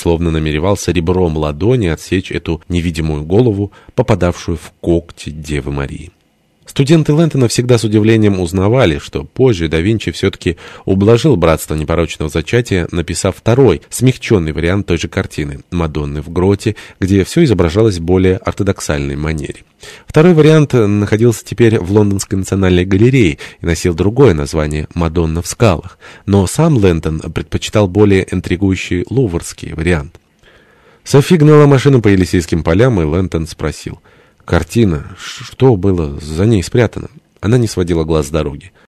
словно намеревался ребром ладони отсечь эту невидимую голову, попадавшую в когти Девы Марии. Студенты Лэнтона всегда с удивлением узнавали, что позже да Винчи все-таки ублажил братство непорочного зачатия, написав второй, смягченный вариант той же картины «Мадонны в гроте», где все изображалось в более ортодоксальной манере. Второй вариант находился теперь в Лондонской национальной галерее и носил другое название «Мадонна в скалах», но сам Лэнтон предпочитал более интригующий луврский вариант. Софи гнала машину по Елисейским полям, и Лэнтон спросил — Картина. Что было за ней спрятано? Она не сводила глаз с дороги.